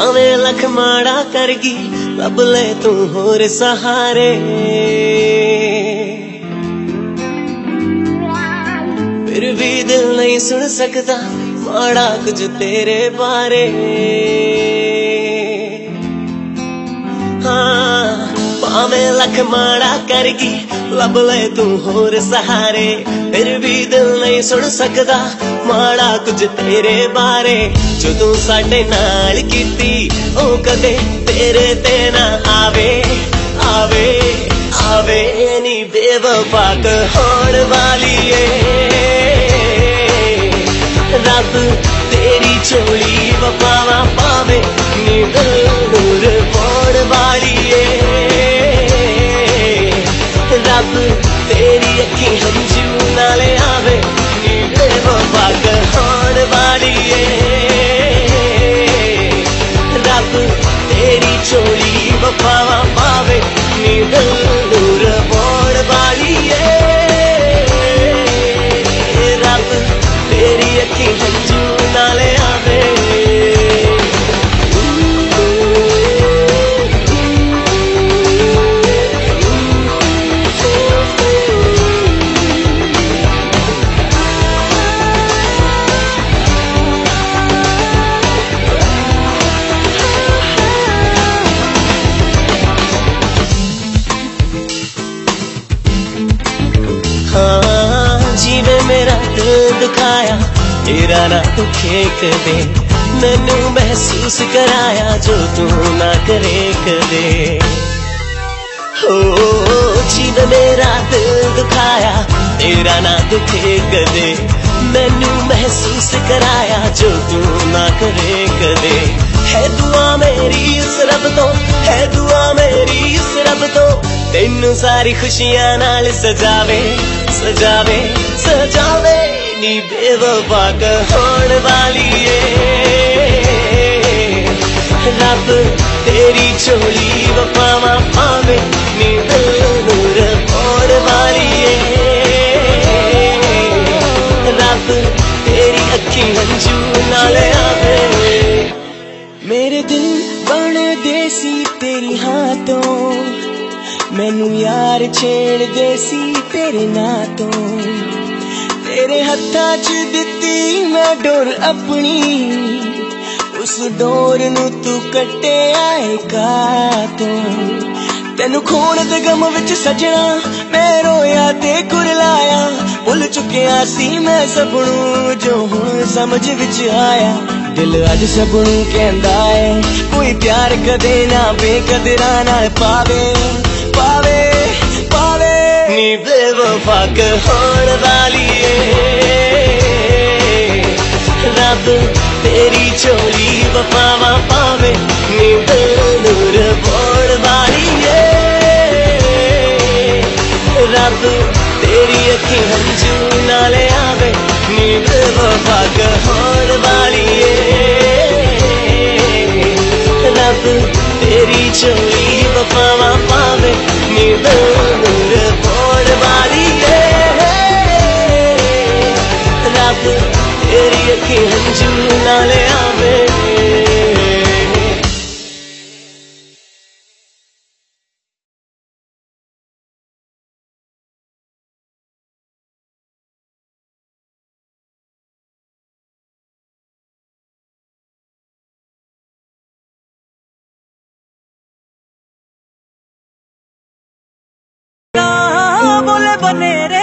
ਭਾਵੇਂ ਲੱਖ ਮਾੜਾ ਕਰਗੀ ਲੱਭ ਲੈ ਤੂੰ ਹੋਰ ਸਹਾਰੇ। ਫਿਰ ਵੀ ਦਿਲ ਨਹੀਂ ਸੁਣ ਸਕਦਾ, ਮਾੜਾ ਕੁਝ ਤੇਰੇ ਬਾਰੇ। ਹਾਂ ਭਾਵੇਂ ਲੱਖ ਮਾੜਾ ਕਰਗੀ, ਲੱਭ ਲੈ ਤੂੰ ਹੋਰ ਸਹਾਰੇ। ਫਿਰ ਵੀ ਦਿਲ ਨਹੀਂ ਸੁਣ ਸਕਦਾ ਮਾੜਾ ਕੁਝ ਤੇਰੇ ਬਾਰੇ। ਜੋ ਤੂੰ ਸਾਡੇ ਨਾਲ ਕੀਤੀ, ਉਹ ਕਦੇ ਤੇਰੇ ਤੇ ਨਾ ਆਵੇ। ਆਵੇ ਆਵੇ, ਨੀ ਬੇਵਫਾ ਹੋਣ ਵਾਲੀ ਏ। ਰੱਬ ਤੇਰੀ ਝੋਲੀ ਵਫਾਵਾ ਪਾਵੇ, ਨੀ ਦੂਰ ਰੱਬ, ਤੇਰੀ ਅੱਖੀ ਹੰਝੂ ਨਾਲ ਆਵੇ ਨੀ ਬੇਵਫਾ ਹੋਣ ਵਾਲੀ ਏ। ਰੱਬ, ਤੇਰੀ ਝੋਲੀ ਵਫਾਵਾ ਪਾਵੇ ਨੀ ਦੂਰ ਪੋੜ ਵਾਲੀ ਏ। ਰੱਬ, ਤੇਰੀ ਅੱਖੀ ਹਾਂ ਜਿਵੇਂ ਮੇਰਾ ਦਿਲ ਦੁਖਾਇਆ ਤੇਰਾ ਨਾ ਦੁਖੇ ਕਦੇ ਮੈਨੂੰ ਮਹਿਸੂਸ ਕਰਾਇਆ ਜੋ ਤੂੰ ਨਾ ਕਰੇ ਕਦੇ ਹੋ ਜਿਵੇਂ ਮੇਰਾ ਦਿਲ ਦੁਖਾਇਆ ਤੇਰਾ ਨਾ ਦੁਖੇ ਕਦੇ ਮੈਨੂੰ ਮਹਿਸੂਸ ਕਰਾਇਆ ਜੋ ਤੂੰ ਨਾ ਕਰੇ ਕਦੇ ਹੈ ਦੁਆ ਮੇਰੀ ਉਸ ਰੱਬ ਤੋਂ ਹੈ ਦੁਆ ਮੇਰੀ ਉਸ ਰੱਬ ਤੋਂ ਤੈਨੂੰ ਸਾਰੀ ਖੁਸ਼ੀਆਂ ਨਾਲ ਸਜਾਵੇ ਸਜਾਵੇ ਸਜਾਵੇ, ਨੀ ਬੇਵਫਾ ਹੋਣ ਵਾਲੀ ਏ। ਰੱਬ ਤੇਰੀ ਝੋਲੀ ਵਫਾਵਾ ਪਾਵੇ ਨੀ ਦੂਰ ਹੋਣ ਵਾਲੀ ਏ। ਰੱਬ ਤੇਰੀ ਅੱਖੀ ਹੰਝੂ ਨਾਲ ਆਵੇ। ਮੇਰੇ ਦਿਲ ਬਣ ਦੇਸੀ ਤੇਰੀ ਹਾਂ ਤੋਂ। ਮੈਨੂੰ ਯਾਰ ਛੇੜਦੇ ਸੀ ਤੇਰੇ ਨਾਂ ਤੋਂ। ਤੇਰੇ ਹੱਥਾਂ 'ਚ ਦਿੱਤੀ ਮੈਂ ਡੋਰ ਆਪਣੀ। ਉਸ ਡੋਰ ਨੂੰ ਤੂੰ ਕੱਟਿਆ ਏ ਤੋਂ। ਤੈਨੂੰ ਖੋਣ ਦੇ ਗਮ ਵਿੱਚ ਸਜਣਾ, ਮੈਂ ਰੋਇਆ ਤੇ ਕੁਰਲਾਇਆ। ਭੁੱਲ ਚੁੱਕਿਆ ਸੀ ਮੈਂ ਸਭ ਨੂੰ ਜੋ ਹੁਣ ਸਮਝ ਵਿੱਚ ਆਇਆ। ਦਿਲ ਅੱਜ ਸਭ ਨੂੰ ਕਹਿੰਦਾ ਏ, ਕੋਈ ਪਿਆਰ ਕਦੇ ਨਾ ਬੇਕਦਰਾਂ ਨਾਲ ਪਾਵੇ। ਨੀ ਬੇਵਫਾ ਹੋਣ ਵਾਲੀ ਏ। ਰੱਬ ਤੇਰੀ ਝੋਲੀ ਵਫਾਵਾ ਪਾਵੇ ਨੀ ਦੂਰ ਪੋੜ ਵਾਲੀ ਏ। ਰੱਬ ਤੇਰੀ ਅੱਖੀ ਹੰਝੂ ਨਾਲੇ ਆਵੇ ਨੀ ਬੇਵਫਾ ਹੋਣ ਵਾਲੀ ਏ। ਰੱਬ ਤੇਰੀ ਝੋਲੀ ਵਫਾਵਾ ਪਾਵੇ ਨੀ ਦੂਰ ਤੇਰੀ ਅੱਖੀ ਹੰਝੂ ਨਾਲ ਆਵੇ ਬੋਲੇ ਬਨੇਰੇ